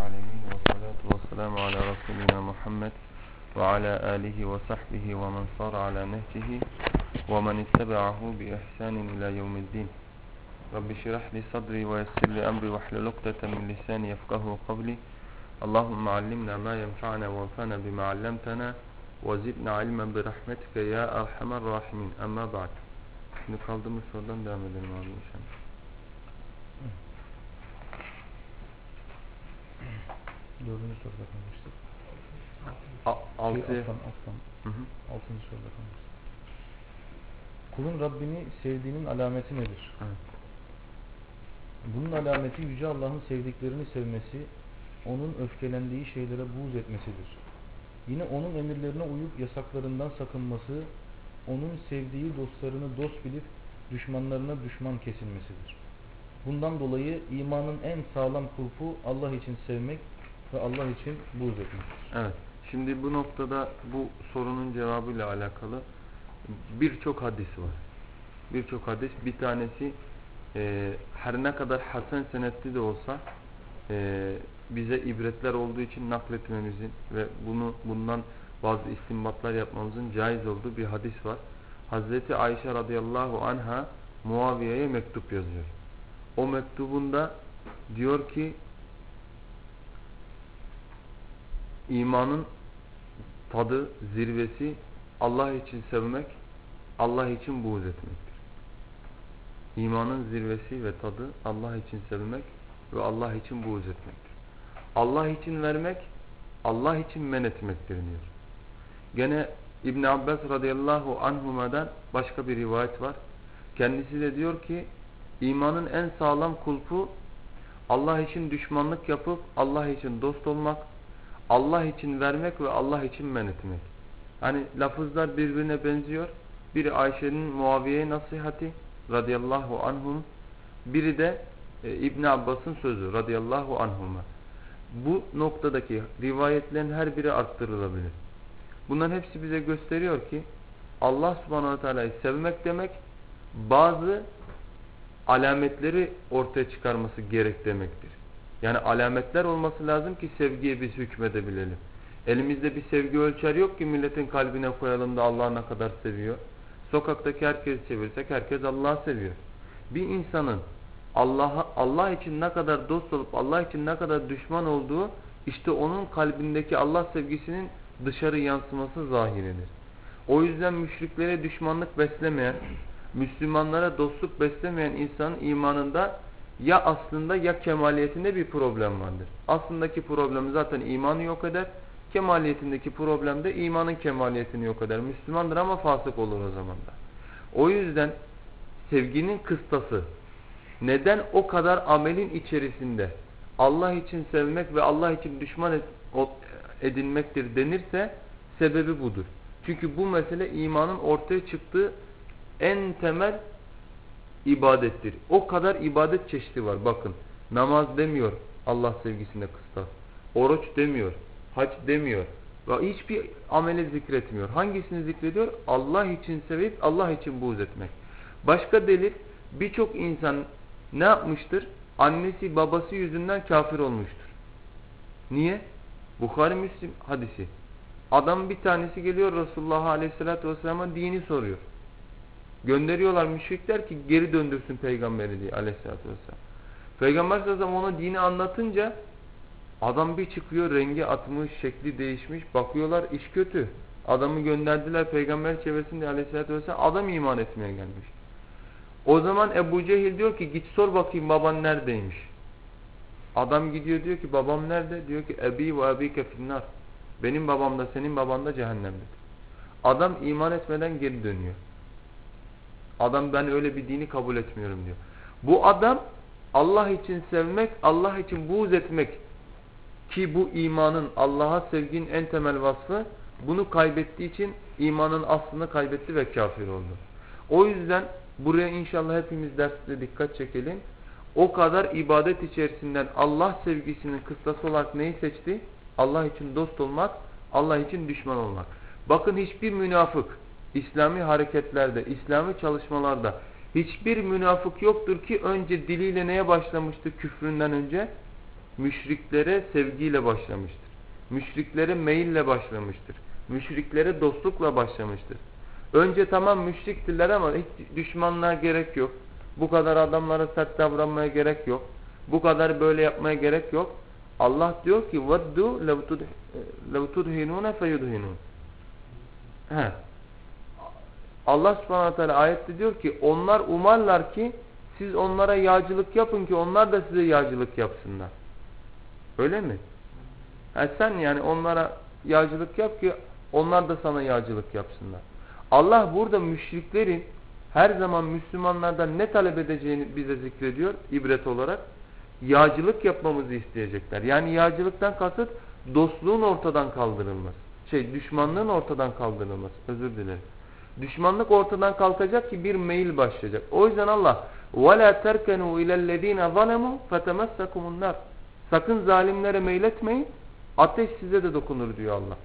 العالمين والصلاة والسلام على رسولنا محمد وعلى آله وصحبه ومن صار على نهجه ومن اتبعه بإحسان إلى يوم الدين رب اشرح لي صدري ويسر لي أمري واحلل عقدة من لساني يفقه قولي اللهم علمنا ما ينفعنا وانفعنا بما علمتنا وزدنا علما برحمتك ya erhamer rahimin. Ama ba'd. Şimdi kaldığımız sorudan devam edelim abi inşallah. Dördüncü soruda kalmıştık. A- Şey, alttan, alttan. Hı hı. Altıncı soruda kalmıştık. Kulun Rabbini sevdiğinin alameti nedir? Evet. Bunun alameti Yüce Allah'ın sevdiklerini sevmesi, onun öfkelendiği şeylere buğz etmesidir. Yine onun emirlerine uyup yasaklarından sakınması, onun sevdiği dostlarını dost bilip düşmanlarına düşman kesilmesidir. Bundan dolayı imanın en sağlam kulpu Allah için sevmek ve Allah için buğz etmektir. Evet. Şimdi bu noktada bu sorunun cevabıyla alakalı birçok hadis var. Birçok hadis. Bir tanesi e, her ne kadar hasen senetli de olsa e, bize ibretler olduğu için nakletmemizin ve bunu bundan bazı istinbatlar yapmamızın caiz olduğu bir hadis var. Hazreti Ayşe radıyallahu anha Muaviye'ye mektup yazıyor. O mektubunda diyor ki imanın tadı, zirvesi Allah için sevmek, Allah için buğz etmektir. İmanın zirvesi ve tadı Allah için sevmek ve Allah için buğz etmektir. Allah için vermek, Allah için men etmektir diyor. Gene İbn Abbas radıyallahu anhuma'dan başka bir rivayet var. Kendisi de diyor ki imanın en sağlam kulpu Allah için düşmanlık yapıp Allah için dost olmak, Allah için vermek ve Allah için men etmek. Hani lafızlar birbirine benziyor. Biri Ayşe'nin Muaviye'ye nasihati radıyallahu anhum. Biri de e, İbn Abbas'ın sözü radıyallahu anhuma. Bu noktadaki rivayetlerin her biri arttırılabilir. Bunların hepsi bize gösteriyor ki Allah subhanahu teala'yı sevmek demek bazı alametleri ortaya çıkarması gerek demektir. Yani alametler olması lazım ki sevgiye biz hükmedebilelim. Elimizde bir sevgi ölçer yok ki milletin kalbine koyalım da Allah ne kadar seviyor. Sokaktaki herkesi çevirsek herkes Allah'ı seviyor. Bir insanın Allah'a Allah için ne kadar dost olup Allah için ne kadar düşman olduğu işte onun kalbindeki Allah sevgisinin dışarı yansıması zahiridir. O yüzden müşriklere düşmanlık beslemeyen, Müslümanlara dostluk beslemeyen insanın imanında ya aslında ya kemaliyetinde bir problem vardır. Aslındaki problem zaten imanı yok eder. Kemaliyetindeki problem de imanın kemaliyetini yok eder. Müslümandır ama fasık olur o zaman da. O yüzden sevginin kıstası neden o kadar amelin içerisinde Allah için sevmek ve Allah için düşman edinmektir denirse sebebi budur. Çünkü bu mesele imanın ortaya çıktığı en temel ibadettir. O kadar ibadet çeşidi var. Bakın namaz demiyor Allah sevgisinde kıstas. Oruç demiyor. Hac demiyor. Ve hiçbir ameli zikretmiyor. Hangisini zikrediyor? Allah için sevip Allah için buğz etmek. Başka delil birçok insan ne yapmıştır? Annesi babası yüzünden kafir olmuştur. Niye? Bukhari Müslim hadisi. Adam bir tanesi geliyor Resulullah Aleyhisselatü Vesselam'a dini soruyor. Gönderiyorlar müşrikler ki geri döndürsün peygamberi diye Aleyhisselatü Vesselam. Peygamber sallallahu ona dini anlatınca adam bir çıkıyor rengi atmış, şekli değişmiş. Bakıyorlar iş kötü. Adamı gönderdiler peygamber çevresinde Aleyhisselatü Vesselam. Adam iman etmeye gelmiş. O zaman Ebu Cehil diyor ki git sor bakayım baban neredeymiş. Adam gidiyor diyor ki babam nerede? Diyor ki ebi ve ebike finnar. Benim babam da senin baban da cehennemde. Adam iman etmeden geri dönüyor. Adam ben öyle bir dini kabul etmiyorum diyor. Bu adam Allah için sevmek, Allah için buğz etmek ki bu imanın Allah'a sevginin en temel vasfı bunu kaybettiği için imanın aslını kaybetti ve kafir oldu. O yüzden buraya inşallah hepimiz derste dikkat çekelim. O kadar ibadet içerisinden Allah sevgisinin kıstası olarak neyi seçti? Allah için dost olmak, Allah için düşman olmak. Bakın hiçbir münafık İslami hareketlerde, İslami çalışmalarda hiçbir münafık yoktur ki önce diliyle neye başlamıştı küfründen önce? müşriklere sevgiyle başlamıştır. Müşriklere meyille başlamıştır. Müşriklere dostlukla başlamıştır. Önce tamam müşriktiler ama hiç düşmanlığa gerek yok. Bu kadar adamlara sert davranmaya gerek yok. Bu kadar böyle yapmaya gerek yok. Allah diyor ki وَدُّوا لَوْ تُدْهِنُونَ فَيُدْهِنُونَ He. Allah subhanahu teala ayette diyor ki onlar umarlar ki siz onlara yağcılık yapın ki onlar da size yağcılık yapsınlar. Öyle mi? Ha sen yani onlara yağcılık yap ki onlar da sana yağcılık yapsınlar. Allah burada müşriklerin her zaman Müslümanlardan ne talep edeceğini bize zikrediyor ibret olarak. Yağcılık yapmamızı isteyecekler. Yani yağcılıktan kasıt dostluğun ortadan kaldırılması. Şey düşmanlığın ortadan kaldırılması. Özür dilerim. Düşmanlık ortadan kalkacak ki bir meyil başlayacak. O yüzden Allah وَلَا تَرْكَنُوا اِلَى الَّذ۪ينَ ظَلَمُوا فَتَمَسَّكُمُ النَّارِ Sakın zalimlere meyletmeyin. Ateş size de dokunur diyor Allah.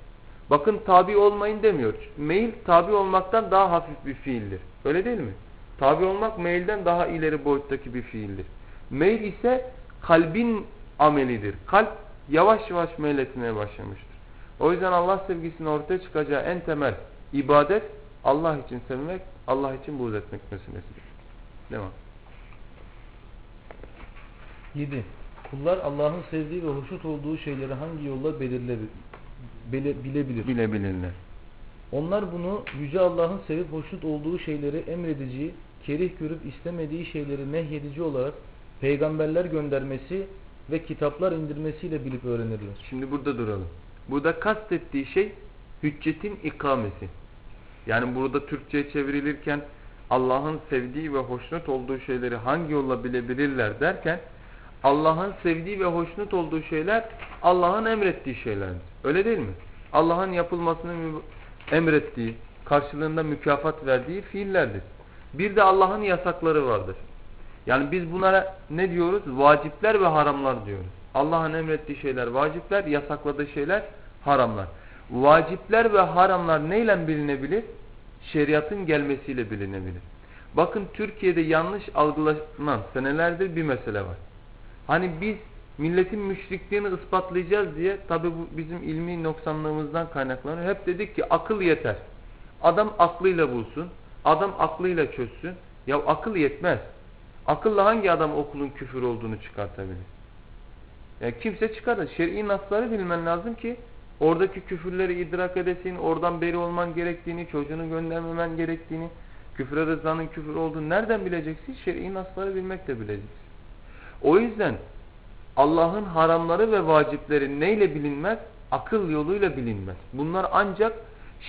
Bakın tabi olmayın demiyor. Meyil tabi olmaktan daha hafif bir fiildir. Öyle değil mi? Tabi olmak meylden daha ileri boyuttaki bir fiildir. Meyil ise kalbin amelidir. Kalp yavaş yavaş meyletmeye başlamıştır. O yüzden Allah sevgisinin ortaya çıkacağı en temel ibadet Allah için sevmek, Allah için buğz etmek meselesidir. Devam. 7. Kullar Allah'ın sevdiği ve hoşnut olduğu şeyleri hangi yolla belirle, bile, bilebilir? Bilebilirler. Onlar bunu Yüce Allah'ın sevip hoşnut olduğu şeyleri emredici, kerih görüp istemediği şeyleri nehyedici olarak peygamberler göndermesi ve kitaplar indirmesiyle bilip öğrenirler. Şimdi burada duralım. Burada kastettiği şey hüccetin ikamesi. Yani burada Türkçe'ye çevrilirken Allah'ın sevdiği ve hoşnut olduğu şeyleri hangi yolla bilebilirler derken Allah'ın sevdiği ve hoşnut olduğu şeyler Allah'ın emrettiği şeylerdir. Öyle değil mi? Allah'ın yapılmasını emrettiği, karşılığında mükafat verdiği fiillerdir. Bir de Allah'ın yasakları vardır. Yani biz bunlara ne diyoruz? Vacipler ve haramlar diyoruz. Allah'ın emrettiği şeyler vacipler, yasakladığı şeyler haramlar. Vacipler ve haramlar neyle bilinebilir? Şeriatın gelmesiyle bilinebilir. Bakın Türkiye'de yanlış algılanan senelerdir bir mesele var. Hani biz milletin müşrikliğini ispatlayacağız diye tabi bu bizim ilmi noksanlığımızdan kaynaklanıyor. Hep dedik ki akıl yeter. Adam aklıyla bulsun. Adam aklıyla çözsün. Ya akıl yetmez. Akılla hangi adam okulun küfür olduğunu çıkartabilir? Yani kimse çıkarır. Şer'i nasları bilmen lazım ki oradaki küfürleri idrak edesin, oradan beri olman gerektiğini, çocuğunu göndermemen gerektiğini, küfre rızanın küfür olduğunu nereden bileceksin? Şer'i nasları bilmekle bileceksin. O yüzden Allah'ın haramları ve vacipleri neyle bilinmez? Akıl yoluyla bilinmez. Bunlar ancak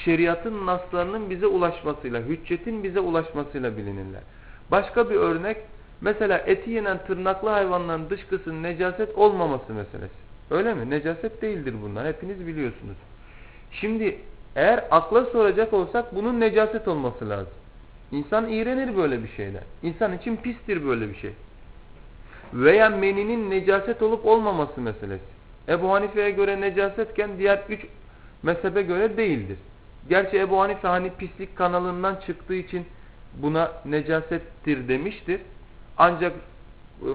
şeriatın naslarının bize ulaşmasıyla, hüccetin bize ulaşmasıyla bilinirler. Başka bir örnek, mesela eti yenen tırnaklı hayvanların dışkısının necaset olmaması meselesi. Öyle mi? Necaset değildir bunlar. Hepiniz biliyorsunuz. Şimdi eğer akla soracak olsak bunun necaset olması lazım. İnsan iğrenir böyle bir şeyler. İnsan için pistir böyle bir şey veya meninin necaset olup olmaması meselesi. Ebu Hanife'ye göre necasetken diğer üç mezhebe göre değildir. Gerçi Ebu Hanife hani pislik kanalından çıktığı için buna necasettir demiştir. Ancak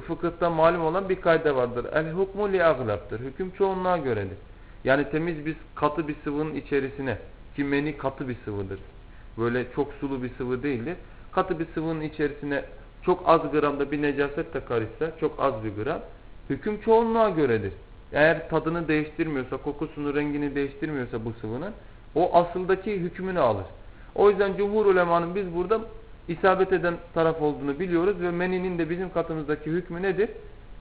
fıkıhta malum olan bir kayda vardır. El hukmu li aglaptır. Hüküm çoğunluğa göredir. Yani temiz bir katı bir sıvının içerisine ki meni katı bir sıvıdır. Böyle çok sulu bir sıvı değildir. Katı bir sıvının içerisine çok az gramda bir necaset de karışsa çok az bir gram hüküm çoğunluğa göredir. Eğer tadını değiştirmiyorsa, kokusunu, rengini değiştirmiyorsa bu sıvının o asıldaki hükmünü alır. O yüzden cumhur ulemanın biz burada isabet eden taraf olduğunu biliyoruz ve meninin de bizim katımızdaki hükmü nedir?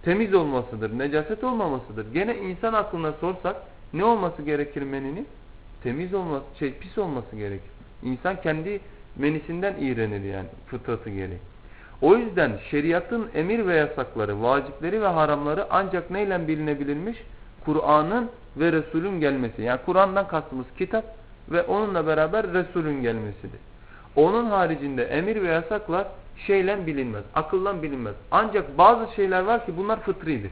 Temiz olmasıdır, necaset olmamasıdır. Gene insan aklına sorsak ne olması gerekir meninin? Temiz olması, şey pis olması gerekir. İnsan kendi menisinden iğrenir yani fıtratı gereği. O yüzden şeriatın emir ve yasakları, vacipleri ve haramları ancak neyle bilinebilirmiş? Kur'an'ın ve Resul'ün gelmesi. Yani Kur'an'dan kastımız kitap ve onunla beraber Resul'ün gelmesidir. Onun haricinde emir ve yasaklar şeyle bilinmez, akıllan bilinmez. Ancak bazı şeyler var ki bunlar fıtridir.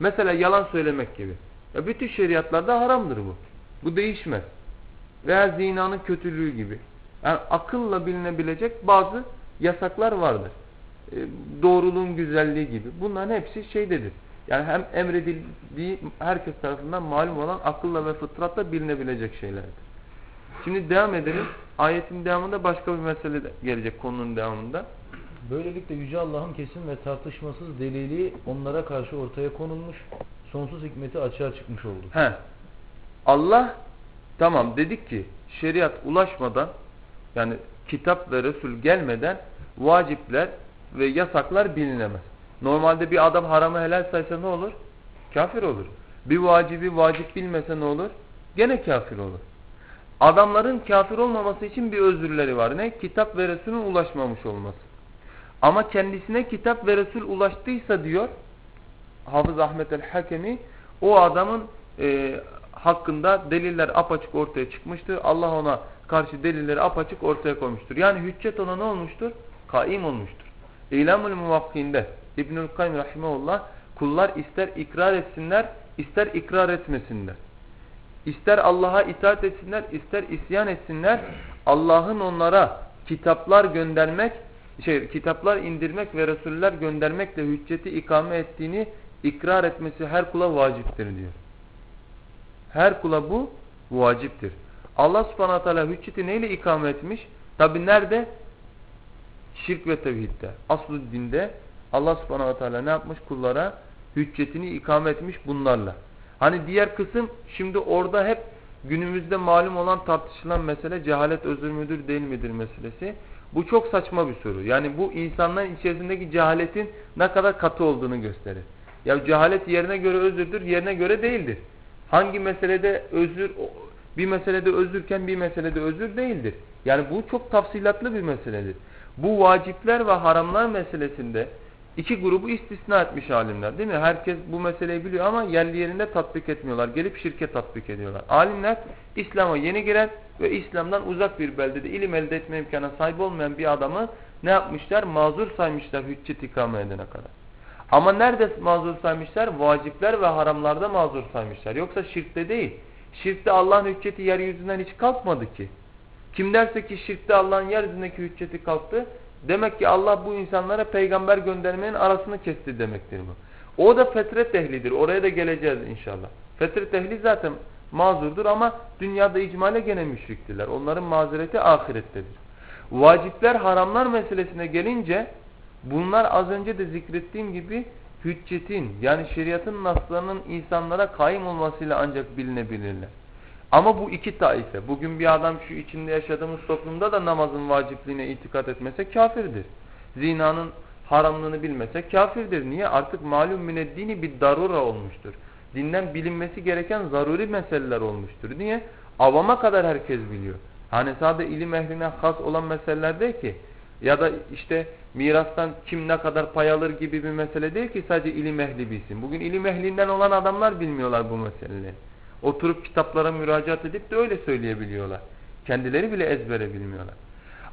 Mesela yalan söylemek gibi. Ya bütün şeriatlarda haramdır bu. Bu değişmez. Veya zinanın kötülüğü gibi. Yani akılla bilinebilecek bazı yasaklar vardır. E, doğruluğun güzelliği gibi. Bunların hepsi şeydedir. Yani hem emredildiği herkes tarafından malum olan akılla ve fıtratla bilinebilecek şeylerdir. Şimdi devam edelim. Ayetin devamında başka bir mesele de gelecek konunun devamında. Böylelikle Yüce Allah'ın kesin ve tartışmasız delili onlara karşı ortaya konulmuş, sonsuz hikmeti açığa çıkmış oldu. He. Allah tamam dedik ki şeriat ulaşmadan yani kitap ve Resul gelmeden vacipler ve yasaklar bilinemez. Normalde bir adam haramı helal saysa ne olur? Kafir olur. Bir vacibi vacip bilmese ne olur? Gene kafir olur. Adamların kafir olmaması için bir özürleri var. Ne? Kitap ve Resul'ün ulaşmamış olması. Ama kendisine kitap ve Resul ulaştıysa diyor Hafız Ahmet el-Hakemi o adamın e, hakkında deliller apaçık ortaya çıkmıştır. Allah ona karşı delilleri apaçık ortaya koymuştur. Yani hüccet ona ne olmuştur? Kaim olmuştur. İlamul Muvakkinde İbnül Kayyum Rahimahullah kullar ister ikrar etsinler ister ikrar etmesinler. İster Allah'a itaat etsinler ister isyan etsinler. Allah'ın onlara kitaplar göndermek şey kitaplar indirmek ve resuller göndermekle hücceti ikame ettiğini ikrar etmesi her kula vaciptir diyor. Her kula bu vaciptir. Allah subhanahu teala hücceti neyle ikame etmiş? Tabi nerede? Şirk ve tevhidde. Aslı dinde Allah subhanahu teala ne yapmış? Kullara hüccetini ikame etmiş bunlarla. Hani diğer kısım şimdi orada hep günümüzde malum olan tartışılan mesele cehalet özür müdür değil midir meselesi. Bu çok saçma bir soru. Yani bu insanların içerisindeki cehaletin ne kadar katı olduğunu gösterir. Ya cehalet yerine göre özürdür, yerine göre değildir. Hangi meselede özür, bir meselede özürken bir meselede özür değildir. Yani bu çok tafsilatlı bir meseledir. Bu vacipler ve haramlar meselesinde iki grubu istisna etmiş alimler değil mi? Herkes bu meseleyi biliyor ama yerli yerinde tatbik etmiyorlar. Gelip şirke tatbik ediyorlar. Alimler İslam'a yeni giren ve İslam'dan uzak bir beldede ilim elde etme imkanına sahip olmayan bir adamı ne yapmışlar? Mazur saymışlar hüccet ikame edene kadar. Ama nerede mazur saymışlar? Vacipler ve haramlarda mazur saymışlar. Yoksa şirkte değil. Şirkte Allah'ın hücceti yeryüzünden hiç kalkmadı ki. Kim derse ki şirkte Allah'ın yeryüzündeki hücceti kalktı, demek ki Allah bu insanlara peygamber göndermenin arasını kesti demektir bu. O da fetret ehlidir. Oraya da geleceğiz inşallah. Fetret ehli zaten mazurdur ama dünyada icmale gene müşriktiler. Onların mazereti ahirettedir. Vacipler haramlar meselesine gelince bunlar az önce de zikrettiğim gibi hüccetin yani şeriatın naslarının insanlara kaim olmasıyla ancak bilinebilirler. Ama bu iki taife. Bugün bir adam şu içinde yaşadığımız toplumda da namazın vacipliğine itikat etmese kafirdir. Zinanın haramlığını bilmese kafirdir. Niye? Artık malum müneddini bir darura olmuştur. Dinden bilinmesi gereken zaruri meseleler olmuştur. Niye? Avama kadar herkes biliyor. Hani sadece ilim ehline has olan meseleler değil ki. Ya da işte mirastan kim ne kadar pay alır gibi bir mesele değil ki sadece ilim ehli bilsin. Bugün ilim ehlinden olan adamlar bilmiyorlar bu meseleleri. Oturup kitaplara müracaat edip de öyle söyleyebiliyorlar. Kendileri bile ezbere bilmiyorlar.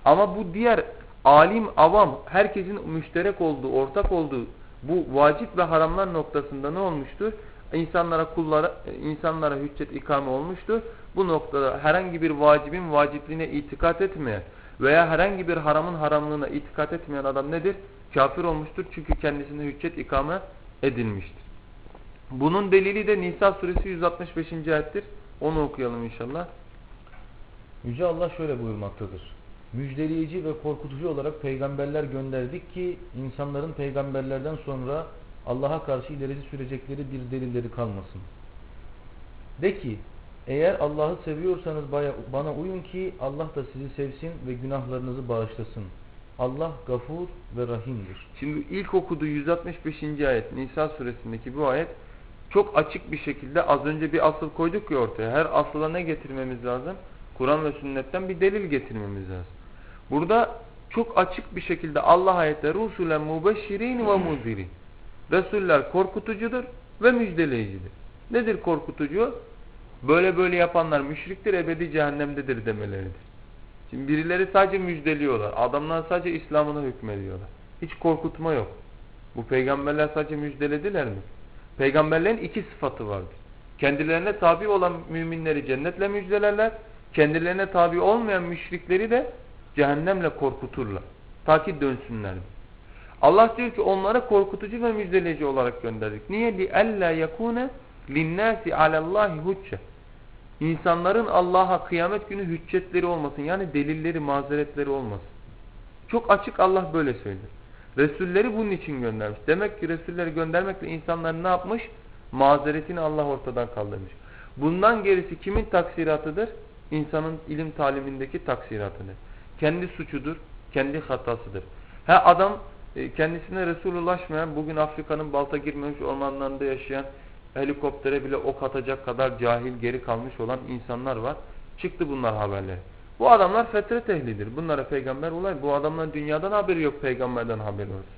Ama bu diğer alim, avam, herkesin müşterek olduğu, ortak olduğu bu vacip ve haramlar noktasında ne olmuştur? İnsanlara, kullara, insanlara hüccet ikame olmuştur. Bu noktada herhangi bir vacibin vacipliğine itikat etmeyen veya herhangi bir haramın haramlığına itikat etmeyen adam nedir? Kafir olmuştur çünkü kendisine hüccet ikame edilmiştir. Bunun delili de Nisa suresi 165. ayettir. Onu okuyalım inşallah. Yüce Allah şöyle buyurmaktadır. Müjdeleyici ve korkutucu olarak peygamberler gönderdik ki insanların peygamberlerden sonra Allah'a karşı ilerisi sürecekleri bir delilleri kalmasın. De ki eğer Allah'ı seviyorsanız bana uyun ki Allah da sizi sevsin ve günahlarınızı bağışlasın. Allah gafur ve rahimdir. Şimdi ilk okuduğu 165. ayet Nisa suresindeki bu ayet çok açık bir şekilde az önce bir asıl koyduk ya ortaya. Her asıla ne getirmemiz lazım? Kur'an ve sünnetten bir delil getirmemiz lazım. Burada çok açık bir şekilde Allah ayette rusulen mubeşşirin ve muzirin. Resuller korkutucudur ve müjdeleyicidir. Nedir korkutucu? Böyle böyle yapanlar müşriktir, ebedi cehennemdedir demeleridir. Şimdi birileri sadece müjdeliyorlar. Adamlar sadece İslam'ına hükmediyorlar. Hiç korkutma yok. Bu peygamberler sadece müjdelediler mi? Peygamberlerin iki sıfatı vardır. Kendilerine tabi olan müminleri cennetle müjdelerler. Kendilerine tabi olmayan müşrikleri de cehennemle korkuturlar. Ta ki dönsünler. Allah diyor ki onlara korkutucu ve müjdeleyici olarak gönderdik. Niye? Li alla yakune linnâsi alallâhi hucce. İnsanların Allah'a kıyamet günü hüccetleri olmasın. Yani delilleri, mazeretleri olmasın. Çok açık Allah böyle söylüyor. Resulleri bunun için göndermiş. Demek ki Resulleri göndermekle insanlar ne yapmış? Mazeretini Allah ortadan kaldırmış. Bundan gerisi kimin taksiratıdır? İnsanın ilim talimindeki taksiratıdır. Kendi suçudur, kendi hatasıdır. Ha adam e, kendisine Resul ulaşmayan, bugün Afrika'nın balta girmemiş ormanlarında yaşayan, helikoptere bile ok atacak kadar cahil geri kalmış olan insanlar var. Çıktı bunlar haberleri. Bu adamlar fetret ehlidir. Bunlara peygamber olay. Bu adamların dünyadan haberi yok peygamberden haberi olsun.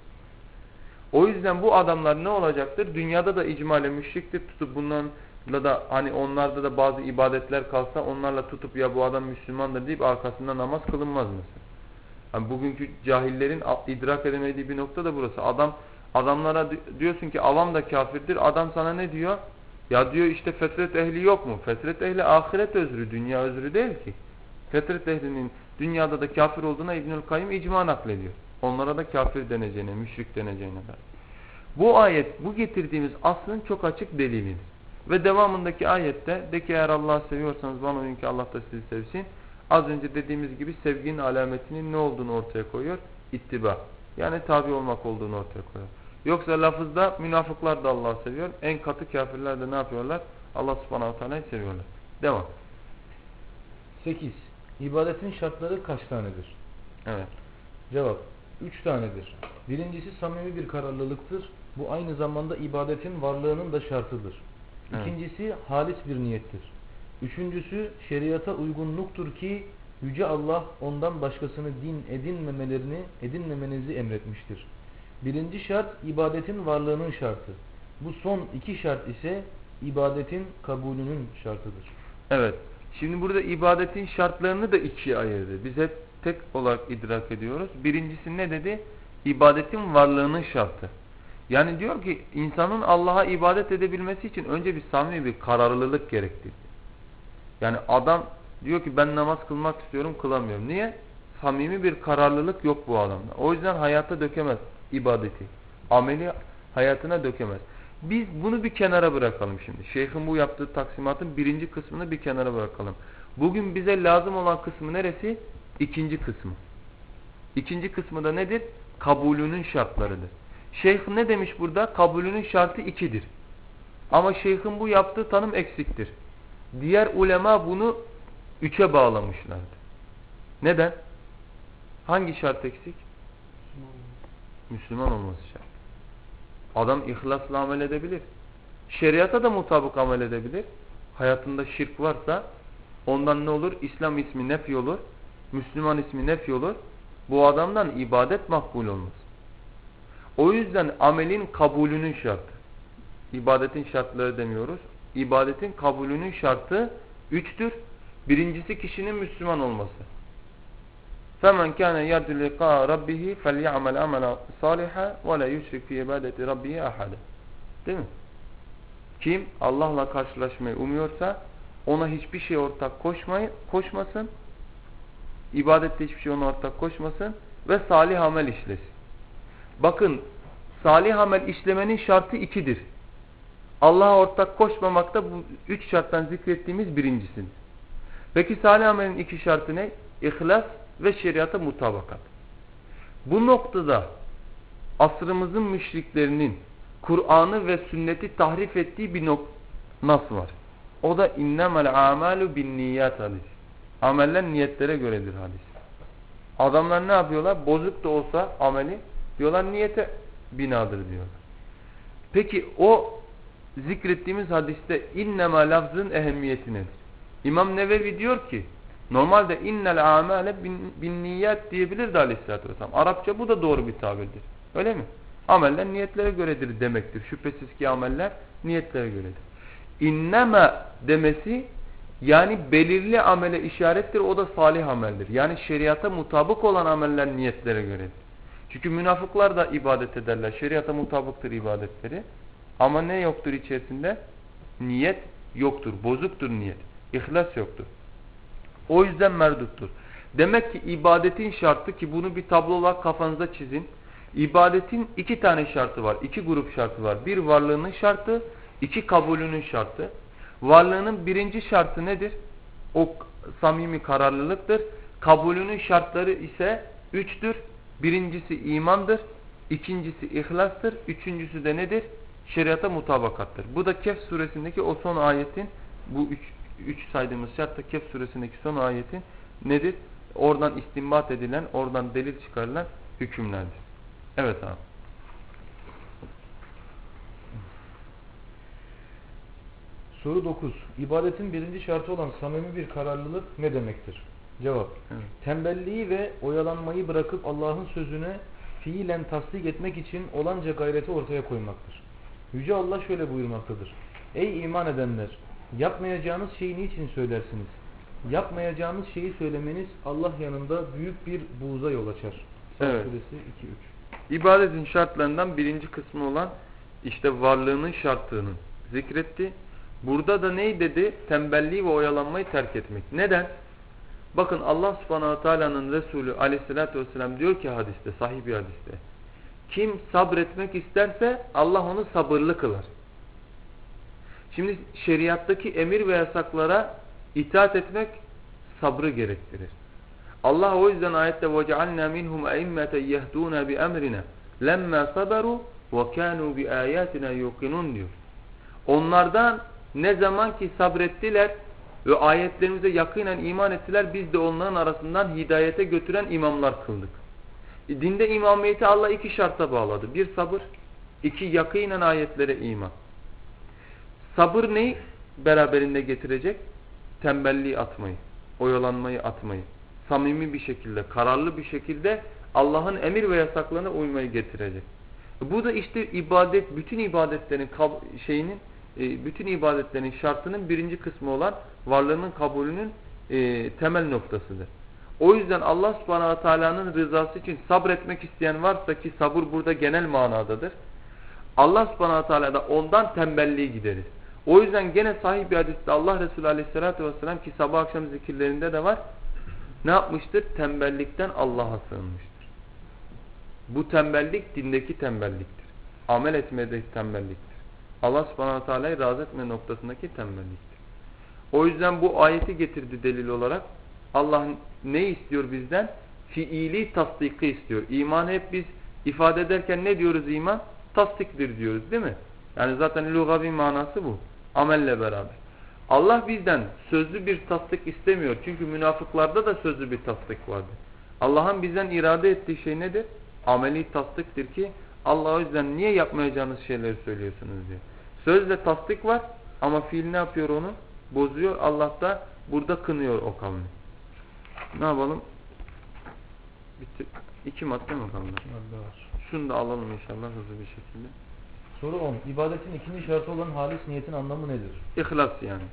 O yüzden bu adamlar ne olacaktır? Dünyada da icmale müşriktir. Tutup bunlarla da hani onlarda da bazı ibadetler kalsa onlarla tutup ya bu adam Müslümandır deyip arkasında namaz kılınmaz mesela. Yani bugünkü cahillerin idrak edemediği bir nokta da burası. Adam adamlara diyorsun ki avam da kafirdir. Adam sana ne diyor? Ya diyor işte fetret ehli yok mu? Fetret ehli ahiret özrü, dünya özrü değil ki. Fetret ehlinin dünyada da kafir olduğuna İbnül Kayyım icma naklediyor. Onlara da kafir deneceğine, müşrik deneceğine dair. Bu ayet, bu getirdiğimiz aslın çok açık delilidir. Ve devamındaki ayette de ki eğer Allah'ı seviyorsanız bana uyun ki Allah da sizi sevsin. Az önce dediğimiz gibi sevginin alametinin ne olduğunu ortaya koyuyor? İttiba. Yani tabi olmak olduğunu ortaya koyuyor. Yoksa lafızda münafıklar da Allah'ı seviyor. En katı kafirler de ne yapıyorlar? Allah subhanahu teala'yı seviyorlar. Devam. 8. İbadetin şartları kaç tanedir? Evet. Cevap. Üç tanedir. Birincisi samimi bir kararlılıktır. Bu aynı zamanda ibadetin varlığının da şartıdır. Evet. İkincisi halis bir niyettir. Üçüncüsü şeriata uygunluktur ki Yüce Allah ondan başkasını din edinmemelerini edinmemenizi emretmiştir. Birinci şart ibadetin varlığının şartı. Bu son iki şart ise ibadetin kabulünün şartıdır. Evet. Şimdi burada ibadetin şartlarını da ikiye ayırdı. Biz hep tek olarak idrak ediyoruz. Birincisi ne dedi? İbadetin varlığının şartı. Yani diyor ki insanın Allah'a ibadet edebilmesi için önce bir samimi bir kararlılık gerektir. Yani adam diyor ki ben namaz kılmak istiyorum kılamıyorum. Niye? Samimi bir kararlılık yok bu adamda. O yüzden hayata dökemez ibadeti. Ameli hayatına dökemez. Biz bunu bir kenara bırakalım şimdi. Şeyhin bu yaptığı taksimatın birinci kısmını bir kenara bırakalım. Bugün bize lazım olan kısmı neresi? İkinci kısmı. İkinci kısmı da nedir? Kabulünün şartlarıdır. Şeyh ne demiş burada? Kabulünün şartı ikidir. Ama şeyhin bu yaptığı tanım eksiktir. Diğer ulema bunu üçe bağlamışlardı. Neden? Hangi şart eksik? Müslüman olması şart. Adam ihlasla amel edebilir. Şeriata da mutabık amel edebilir. Hayatında şirk varsa ondan ne olur? İslam ismi nefi olur. Müslüman ismi nefi olur. Bu adamdan ibadet makbul olmaz. O yüzden amelin kabulünün şartı. İbadetin şartları demiyoruz. İbadetin kabulünün şartı üçtür. Birincisi kişinin Müslüman olması. فَمَنْ كَانَ يَرْجُ لِقَاءَ رَبِّهِ فَلْيَعْمَلْ عَمَلًا صَالِحًا وَلَا يُشْرِكْ فِي عِبَادَةِ رَبِّهِ أَحَدًا Değil mi? Kim Allah'la karşılaşmayı umuyorsa ona hiçbir şey ortak koşmayı, koşmasın. İbadette hiçbir şey ona ortak koşmasın ve salih amel işlesin. Bakın salih amel işlemenin şartı ikidir. Allah'a ortak koşmamak da bu üç şarttan zikrettiğimiz birincisidir. Peki salih amelin iki şartı ne? İhlas ve şeriata mutabakat. Bu noktada asrımızın müşriklerinin Kur'an'ı ve sünneti tahrif ettiği bir nas var. O da innemel amalu bin niyat hadis. Ameller niyetlere göredir hadis. Adamlar ne yapıyorlar? Bozuk da olsa ameli diyorlar niyete binadır diyorlar. Peki o zikrettiğimiz hadiste innema lafzın ehemmiyeti nedir? İmam Nevevi diyor ki normalde innel amale bin, bin niyet diyebilirdi aleyhissalatü vesselam. Arapça bu da doğru bir tabirdir. Öyle mi? Ameller niyetlere göredir demektir. Şüphesiz ki ameller niyetlere göredir. İnneme demesi yani belirli amele işarettir. O da salih ameldir. Yani şeriata mutabık olan ameller niyetlere göredir. Çünkü münafıklar da ibadet ederler. Şeriata mutabıktır ibadetleri. Ama ne yoktur içerisinde? Niyet yoktur. Bozuktur niyet. İhlas yoktur. O yüzden merduttur. Demek ki ibadetin şartı ki bunu bir tablo olarak kafanıza çizin. İbadetin iki tane şartı var. iki grup şartı var. Bir varlığının şartı, iki kabulünün şartı. Varlığının birinci şartı nedir? O samimi kararlılıktır. Kabulünün şartları ise üçtür. Birincisi imandır. ikincisi ihlastır. Üçüncüsü de nedir? Şeriata mutabakattır. Bu da Kehf suresindeki o son ayetin bu üç, üç saydığımız şartta Kehf suresindeki son ayetin nedir? Oradan istinbat edilen, oradan delil çıkarılan hükümlerdir. Evet abi. Soru 9. İbadetin birinci şartı olan samimi bir kararlılık ne demektir? Cevap. Evet. Tembelliği ve oyalanmayı bırakıp Allah'ın sözüne fiilen tasdik etmek için olanca gayreti ortaya koymaktır. Yüce Allah şöyle buyurmaktadır. Ey iman edenler! Yapmayacağınız şeyi niçin söylersiniz? Yapmayacağınız şeyi söylemeniz Allah yanında büyük bir buğza yol açar. Saat Evet. Suresi 2-3 İbadetin şartlarından birinci kısmı olan işte varlığının şartını zikretti. Burada da ney dedi? Tembelliği ve oyalanmayı terk etmek. Neden? Bakın Allah subhanahu teala'nın Resulü aleyhissalatü vesselam diyor ki hadiste, sahih bir hadiste. Kim sabretmek isterse Allah onu sabırlı kılar. Şimdi şeriattaki emir ve yasaklara itaat etmek sabrı gerektirir. Allah o yüzden ayette وَجَعَلْنَا مِنْهُمْ اَئِمَّةً يَهْدُونَ بِأَمْرِنَا لَمَّا صَبَرُوا وَكَانُوا بِآيَاتِنَا يُوقِنُونَ diyor. Onlardan ne zaman ki sabrettiler ve ayetlerimize yakinen iman ettiler biz de onların arasından hidayete götüren imamlar kıldık. E, Dinde imamiyeti Allah iki şarta bağladı. Bir sabır, iki yakinen ayetlere iman. Sabır neyi beraberinde getirecek? Tembelliği atmayı, oyalanmayı atmayı. Samimi bir şekilde, kararlı bir şekilde Allah'ın emir ve yasaklarına uymayı getirecek. Bu da işte ibadet, bütün ibadetlerin şeyinin, e, bütün ibadetlerin şartının birinci kısmı olan varlığının kabulünün e, temel noktasıdır. O yüzden Allah subhanahu teala'nın rızası için sabretmek isteyen varsa ki sabır burada genel manadadır. Allah subhanahu teala da ondan tembelliği giderir. O yüzden gene sahih bir hadiste Allah Resulü aleyhissalatü vesselam ki sabah akşam zikirlerinde de var. Ne yapmıştır? Tembellikten Allah'a sığınmıştır. Bu tembellik dindeki tembelliktir. Amel etmedeki tembelliktir. Allah subhanahu teala'yı razı etme noktasındaki tembelliktir. O yüzden bu ayeti getirdi delil olarak. Allah ne istiyor bizden? Fiili tasdiki istiyor. İman hep biz ifade ederken ne diyoruz iman? Tasdiktir diyoruz değil mi? Yani zaten lugavi manası bu. Amelle beraber. Allah bizden sözlü bir tasdik istemiyor. Çünkü münafıklarda da sözlü bir tasdik vardı. Allah'ın bizden irade ettiği şey nedir? Ameli tasdiktir ki Allah o yüzden niye yapmayacağınız şeyleri söylüyorsunuz diyor. Sözle tasdik var ama fiil ne yapıyor onu? Bozuyor. Allah da burada kınıyor o kavmi. Ne yapalım? Bitti. İki madde mi kaldı? Şunu da alalım inşallah hızlı bir şekilde. Soru 10. İbadetin ikinci şartı olan halis niyetin anlamı nedir? İhlas yani.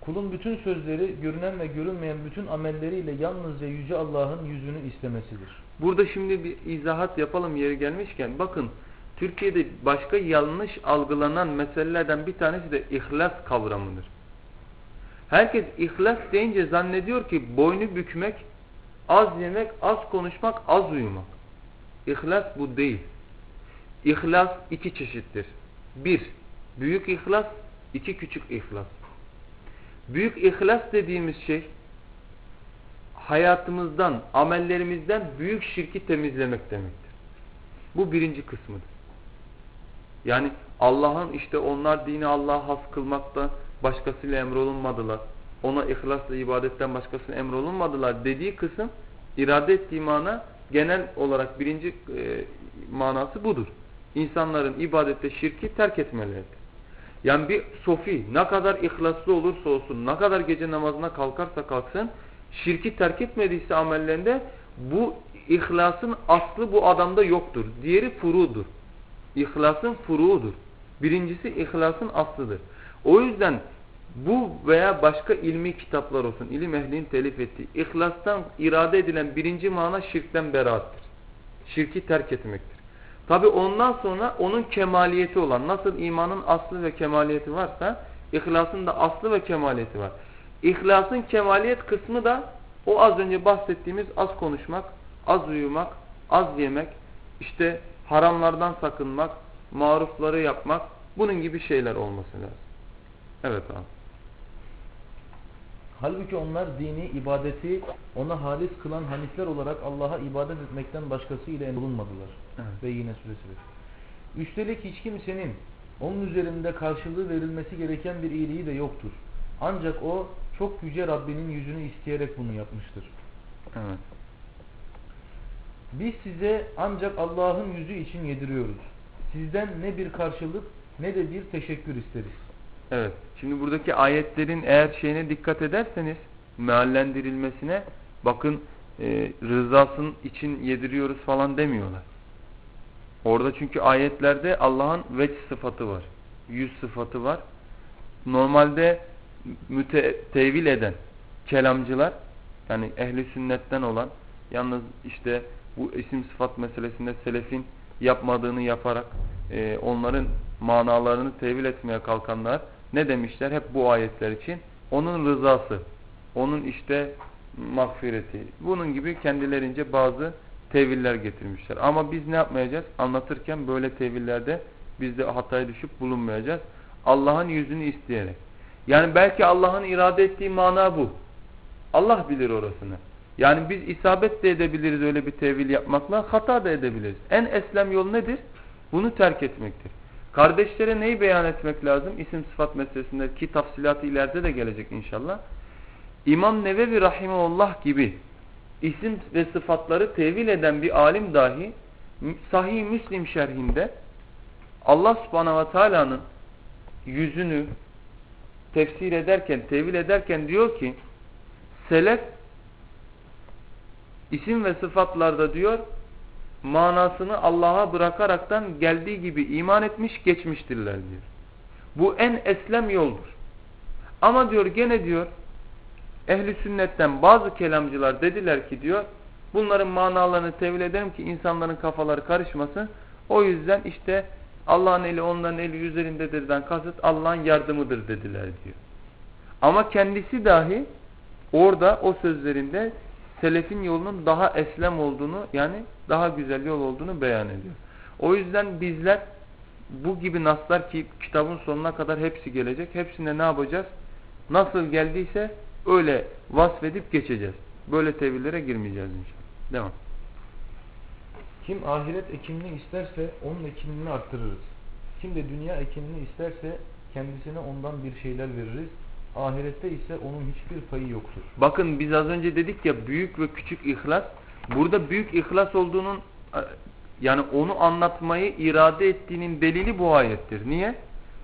Kulun bütün sözleri, görünen ve görünmeyen bütün amelleriyle yalnızca Yüce Allah'ın yüzünü istemesidir. Burada şimdi bir izahat yapalım yeri gelmişken. Bakın Türkiye'de başka yanlış algılanan meselelerden bir tanesi de ihlas kavramıdır. Herkes ihlas deyince zannediyor ki boynu bükmek, az yemek, az konuşmak, az uyumak. İhlas bu değil. İhlas iki çeşittir. Bir, büyük ihlas, iki küçük ihlas. Büyük ihlas dediğimiz şey hayatımızdan, amellerimizden büyük şirki temizlemek demektir. Bu birinci kısmıdır. Yani Allah'ın işte onlar dini Allah'a has kılmakta başkasıyla emrolunmadılar. Ona ihlasla ibadetten başkasına emrolunmadılar dediği kısım irade ettiği mana genel olarak birinci e, manası budur. İnsanların ibadette şirki terk etmeleridir. Yani bir sofi ne kadar ihlaslı olursa olsun, ne kadar gece namazına kalkarsa kalksın, şirki terk etmediyse amellerinde bu ihlasın aslı bu adamda yoktur. Diğeri furudur. İhlasın furuudur. Birincisi ihlasın aslıdır. O yüzden bu veya başka ilmi kitaplar olsun, ilim ehlinin telif ettiği, ihlastan irade edilen birinci mana şirkten beraattır. Şirki terk etmektir. Tabi ondan sonra onun kemaliyeti olan, nasıl imanın aslı ve kemaliyeti varsa, ihlasın da aslı ve kemaliyeti var. İhlasın kemaliyet kısmı da o az önce bahsettiğimiz az konuşmak, az uyumak, az yemek, işte haramlardan sakınmak, marufları yapmak, bunun gibi şeyler olması lazım. Evet abi. Halbuki onlar dini, ibadeti ona halis kılan hanifler olarak Allah'a ibadet etmekten başkası ile bulunmadılar. Evet. Ve yine süresi Üstelik hiç kimsenin onun üzerinde karşılığı verilmesi gereken bir iyiliği de yoktur. Ancak o çok yüce Rabbinin yüzünü isteyerek bunu yapmıştır. Evet. Biz size ancak Allah'ın yüzü için yediriyoruz. Sizden ne bir karşılık ne de bir teşekkür isteriz. Evet. Şimdi buradaki ayetlerin eğer şeyine dikkat ederseniz meallendirilmesine bakın e, rızasın için yediriyoruz falan demiyorlar. Orada çünkü ayetlerde Allah'ın veç sıfatı var. Yüz sıfatı var. Normalde müte, tevil eden kelamcılar yani ehli sünnetten olan yalnız işte bu isim sıfat meselesinde selefin yapmadığını yaparak e, onların manalarını tevil etmeye kalkanlar ne demişler hep bu ayetler için? Onun rızası, onun işte mağfireti. Bunun gibi kendilerince bazı teviller getirmişler. Ama biz ne yapmayacağız? Anlatırken böyle tevillerde biz de hataya düşüp bulunmayacağız. Allah'ın yüzünü isteyerek. Yani belki Allah'ın irade ettiği mana bu. Allah bilir orasını. Yani biz isabet de edebiliriz öyle bir tevil yapmakla, hata da edebiliriz. En eslem yol nedir? Bunu terk etmektir. Kardeşlere neyi beyan etmek lazım? İsim sıfat meselesinde ki tafsilatı ileride de gelecek inşallah. İmam Nevevi Rahimullah gibi isim ve sıfatları tevil eden bir alim dahi Sahih Müslim şerhinde Allah subhanahu ve teala'nın yüzünü tefsir ederken, tevil ederken diyor ki selef isim ve sıfatlarda diyor manasını Allah'a bırakaraktan geldiği gibi iman etmiş geçmiştirler diyor. Bu en eslem yoldur. Ama diyor gene diyor ehli sünnetten bazı kelamcılar dediler ki diyor bunların manalarını tevil ederim ki insanların kafaları karışmasın. O yüzden işte Allah'ın eli onların eli üzerindedirden kasıt Allah'ın yardımıdır dediler diyor. Ama kendisi dahi orada o sözlerinde selefin yolunun daha eslem olduğunu yani daha güzel yol olduğunu beyan ediyor. O yüzden bizler bu gibi naslar ki kitabın sonuna kadar hepsi gelecek. Hepsine ne yapacağız? Nasıl geldiyse öyle vasfedip geçeceğiz. Böyle tevillere girmeyeceğiz inşallah. Devam. Kim ahiret ekinini isterse onun ekinini arttırırız. Kim de dünya ekinini isterse kendisine ondan bir şeyler veririz. Ahirette ise onun hiçbir payı yoktur. Bakın biz az önce dedik ya büyük ve küçük ihlas. Burada büyük ihlas olduğunun e, yani onu anlatmayı irade ettiğinin delili bu ayettir. Niye?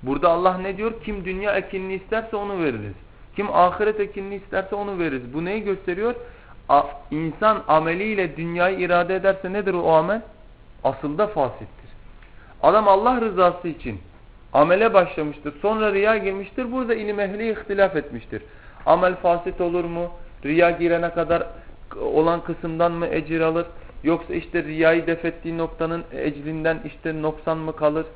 Burada Allah ne diyor? Kim dünya ekinini isterse onu veririz. Kim ahiret ekinini isterse onu veririz. Bu neyi gösteriyor? A, insan ameliyle dünyayı irade ederse nedir o amel? Asılda fasittir. Adam Allah rızası için amele başlamıştır. Sonra riya girmiştir. Burada ilim ehli ihtilaf etmiştir. Amel fasit olur mu? Riya girene kadar olan kısımdan mı ecir alır? Yoksa işte riyayı defettiği noktanın ecrinden işte noksan mı kalır?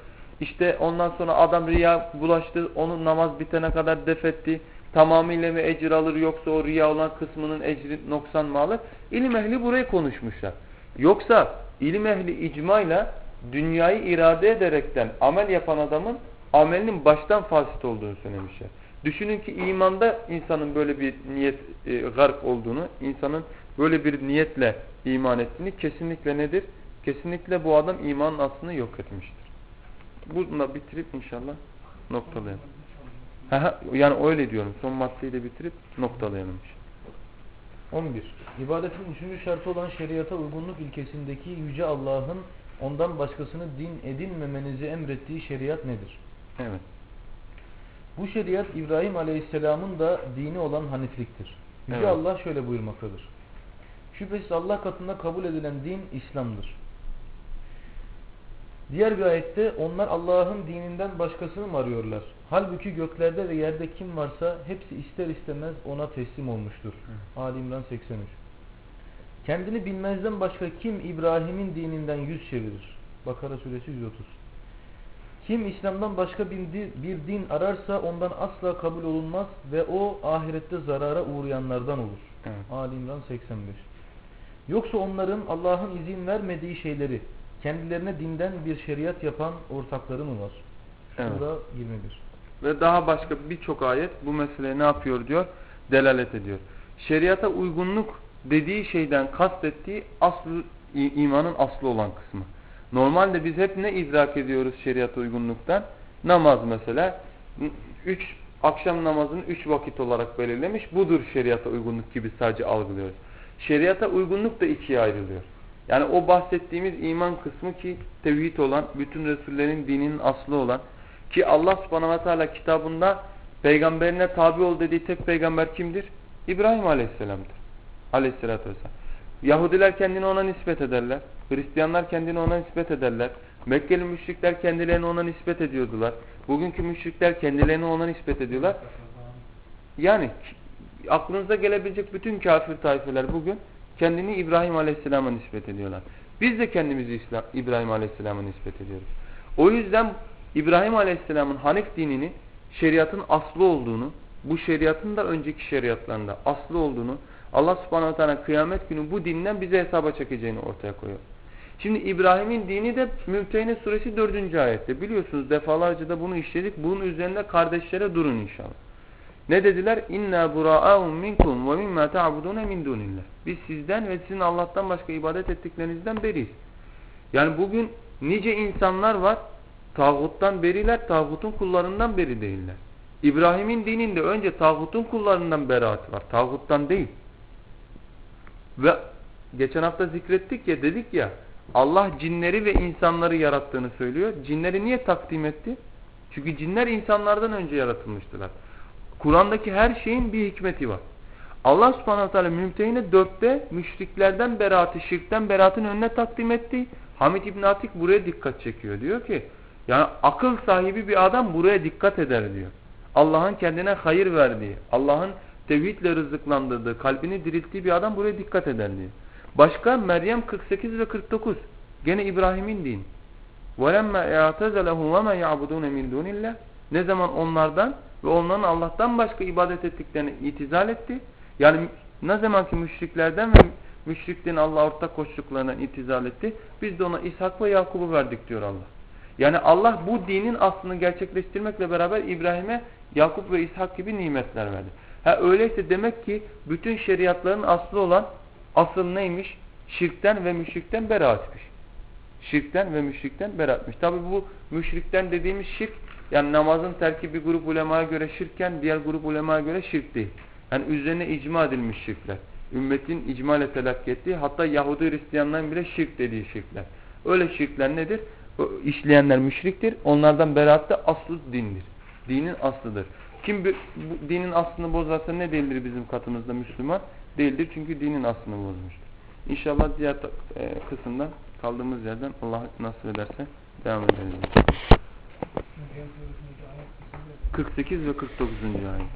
İşte ondan sonra adam riya bulaştı. Onun namaz bitene kadar defetti. Tamamıyla mı ecir alır yoksa o riya olan kısmının ecri noksan mı alır? İlim ehli burayı konuşmuşlar. Yoksa ilim ehli icmayla dünyayı irade ederekten amel yapan adamın amelinin baştan fasit olduğunu söylemişler. Düşünün ki imanda insanın böyle bir niyet e, gark olduğunu, insanın böyle bir niyetle iman ettiğini kesinlikle nedir? Kesinlikle bu adam imanın aslını yok etmiştir. Bununla bitirip inşallah noktalayalım. Yani öyle diyorum. Son maddeyi de bitirip noktalayalım. 11. İbadetin üçüncü şartı olan şeriata uygunluk ilkesindeki Yüce Allah'ın ondan başkasını din edinmemenizi emrettiği şeriat nedir? Evet. Bu şeriat İbrahim Aleyhisselam'ın da dini olan hanifliktir. Yüce Evet. Allah şöyle buyurmaktadır. Şüphesiz Allah katında kabul edilen din İslam'dır. Diğer bir ayette onlar Allah'ın dininden başkasını mı arıyorlar? Halbuki göklerde ve yerde kim varsa hepsi ister istemez ona teslim olmuştur. Ali İmran 83 Kendini bilmezden başka kim İbrahim'in dininden yüz çevirir? Bakara suresi 130 Kim İslam'dan başka bir din, bir din ararsa ondan asla kabul olunmaz ve o ahirette zarara uğrayanlardan olur. Evet. Ali İmran 85 Yoksa onların Allah'ın izin vermediği şeyleri kendilerine dinden bir şeriat yapan ortakları mı var? Evet. Şura 21. Ve daha başka birçok ayet bu meseleye ne yapıyor diyor? Delalet ediyor. Şeriata uygunluk dediği şeyden kastettiği aslı, imanın aslı olan kısmı. Normalde biz hep ne idrak ediyoruz şeriata uygunluktan? Namaz mesela. Üç, akşam namazını üç vakit olarak belirlemiş. Budur şeriata uygunluk gibi sadece algılıyoruz. Şeriata uygunluk da ikiye ayrılıyor. Yani o bahsettiğimiz iman kısmı ki tevhid olan, bütün Resullerin dininin aslı olan ki Allah subhanahu ve teala kitabında peygamberine tabi ol dediği tek peygamber kimdir? İbrahim aleyhisselamdır. Aleyhisselatü vesselam. Yahudiler kendini ona nispet ederler. Hristiyanlar kendini ona nispet ederler. Mekkeli müşrikler kendilerini ona nispet ediyordular. Bugünkü müşrikler kendilerini ona nispet ediyorlar. Yani aklınıza gelebilecek bütün kafir tayfeler bugün kendini İbrahim Aleyhisselam'a nispet ediyorlar. Biz de kendimizi İslam, İbrahim Aleyhisselam'a nispet ediyoruz. O yüzden İbrahim Aleyhisselam'ın Hanif dinini şeriatın aslı olduğunu, bu şeriatın da önceki şeriatlarında aslı olduğunu Allah subhanahu wa ta'ala kıyamet günü bu dinden bize hesaba çekeceğini ortaya koyuyor. Şimdi İbrahim'in dini de Mümtehine suresi 4. ayette. Biliyorsunuz defalarca da bunu işledik. Bunun üzerinde kardeşlere durun inşallah. Ne dediler? İnna bura'a'un minkum ve mimma ta'budun min dunillah. Biz sizden ve sizin Allah'tan başka ibadet ettiklerinizden beriyiz. Yani bugün nice insanlar var tağuttan beriler, tağutun kullarından beri değiller. İbrahim'in dininde önce tağutun kullarından beraat var, tağuttan değil. Ve geçen hafta zikrettik ya dedik ya Allah cinleri ve insanları yarattığını söylüyor. Cinleri niye takdim etti? Çünkü cinler insanlardan önce yaratılmıştılar. Kur'an'daki her şeyin bir hikmeti var. Allah subhanahu teala Mümtehine dörtte müşriklerden beraatı, şirkten beraatın önüne takdim etti. Hamid İbn Atik buraya dikkat çekiyor. Diyor ki yani akıl sahibi bir adam buraya dikkat eder diyor. Allah'ın kendine hayır verdiği, Allah'ın tevhidle rızıklandırdığı, kalbini dirilttiği bir adam buraya dikkat eder diyor. Başka Meryem 48 ve 49. Gene İbrahim'in din. وَلَمَّا اَعْتَزَلَهُمْ وَمَا يَعْبُدُونَ مِنْ دُونِ اللّٰهِ ne zaman onlardan ve onların Allah'tan başka ibadet ettiklerini itizal etti. Yani ne zaman ki müşriklerden ve müşriklerin Allah'a ortak koştuklarından itizal etti. Biz de ona İshak ve Yakub'u verdik diyor Allah. Yani Allah bu dinin aslını gerçekleştirmekle beraber İbrahim'e Yakup ve İshak gibi nimetler verdi. Ha öyleyse demek ki bütün şeriatların aslı olan asıl neymiş? Şirkten ve müşrikten beraatmiş. Şirkten ve müşrikten beraatmiş. Tabi bu müşrikten dediğimiz şirk yani namazın terki bir grup ulemaya göre şirkken diğer grup ulemaya göre şirk değil. Yani üzerine icma edilmiş şirkler. Ümmetin icma ile telakki ettiği hatta Yahudi Hristiyanların bile şirk dediği şirkler. Öyle şirkler nedir? İşleyenler müşriktir. Onlardan beraat da aslı dindir. Dinin aslıdır. Kim bu, bu dinin aslını bozarsa ne değildir bizim katımızda Müslüman? Değildir çünkü dinin aslını bozmuştur. İnşallah diğer e, kısımdan kaldığımız yerden Allah nasip ederse devam ederiz. 48 ve 49. ayet.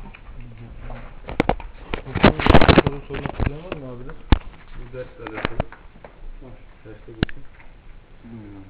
Soru sormak isteyen var mı abiler? Bu dersle alakalı. Var. Derste geçin. Bilmiyorum.